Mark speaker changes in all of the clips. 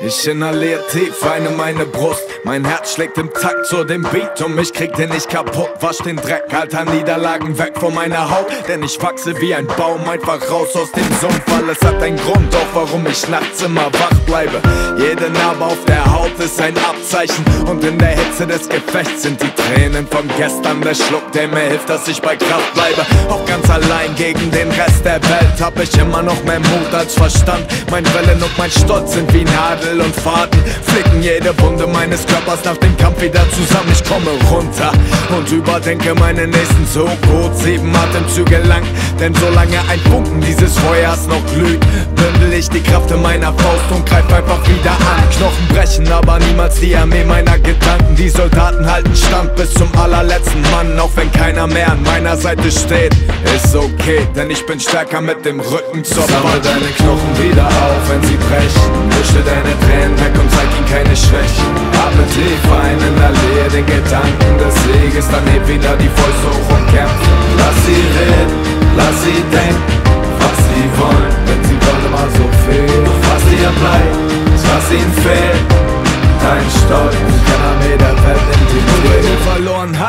Speaker 1: Ich inhaliere tief, weine meine Brust. Mein Herz schlägt im Takt zu dem Beat und mich kriegt den nicht kaputt. Wasch den Dreck, alter Niederlagen weg von meiner Haut. Denn ich wachse wie ein Baum einfach raus aus dem Sumpf. Alles hat einen Grund, auch warum ich nachts immer wach bleibe. Jede Narbe auf der Haut ist ein Abzeichen. Und in der Hitze des Gefechts sind die Tränen von gestern der Schluck, der mir hilft, dass ich bei Kraft bleibe. Auch ganz allein gegen den Rest der Welt hab ich immer noch mehr Mut als Verstand. Mein Wellen und mein Stolz sind wie Nadel und Faden. Flicken jede Wunde meines Körpers nach dem Kampf wieder zusammen. Ich komme runter und überdenke meinen nächsten Zug. Gut sieben Atemzüge lang, denn solange ein Funken dieses Feuers noch glüht, bündel ich die Kraft in meiner Faust und greif einfach wieder an. Knochen brechen, aber niemals die Armee meiner Gedanken. Die Soldaten halten stand bis zum allerletzten Mann, auch wenn keiner mehr an meiner Seite steht. Ist okay, denn ich bin stärker mit dem Rücken zur
Speaker 2: Sammle deine Knochen wieder auf, wenn sie brechen. Wische deine Tränen weg und zeig ihnen keine Schwächen. Atme tief ein,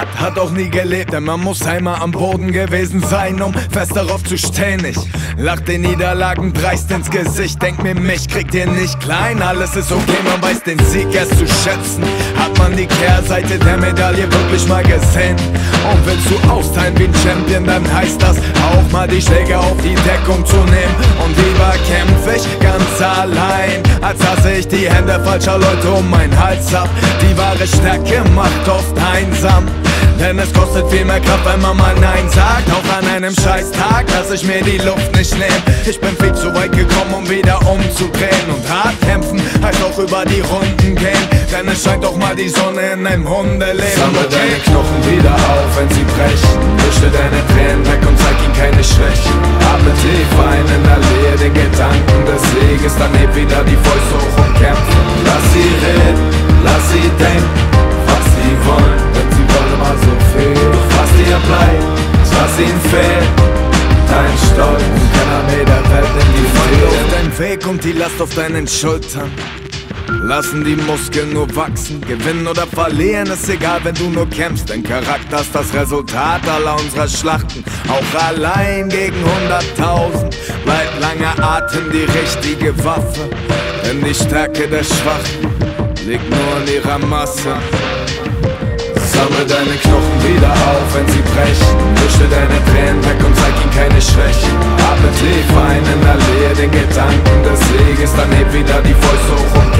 Speaker 1: verloren hat, auch nie gelebt. Denn man muss einmal am Boden gewesen sein, um fest darauf zu stehen. Ich lach den Niederlagen dreist ins Gesicht. Denk mir, mich kriegt ihr nicht klein. Alles ist okay, man weiß den Sieg erst zu schätzen. Hat man die Kehrseite der Medaille wirklich mal gesehen? Und willst du austeilen wie ein Champion, dann heißt das auch mal die Schläge auf die Deckung zu nehmen. Und lieber kämpf ich ganz allein, als dass ich die Hände falscher Leute um meinen Hals hab. Die wahre Stärke macht oft einsam. Denn es kostet viel mehr Kraft, wenn man mal Nein sagt. Auch an einem scheiß Tag, dass ich mir die Luft nicht nehm. Ich bin viel zu weit gekommen, um wieder umzudrehen. Und hart kämpfen heißt auch über die Runden gehen. Denn es scheint doch mal die Sonne in einem Hundeleben.
Speaker 2: Sammle deine Knochen wieder auf, wenn sie brechen. Wische deine Weg und die
Speaker 1: Last auf deinen Schultern. Lassen die Muskeln nur wachsen, gewinnen oder verlieren, ist egal, wenn du nur kämpfst. Dein Charakter ist das Resultat aller unserer Schlachten. Auch allein gegen 100.000 bleibt langer Atem die richtige Waffe. Denn die Stärke der Schwachen liegt nur in ihrer Masse.
Speaker 2: Sammle deine Knochen wieder auf, wenn sie brechen. Wische deine Tränen weg keine Schwächen. Atme tief ein, inhalier den Gedanken des Sieges, dann heb wieder die Fäuste hoch und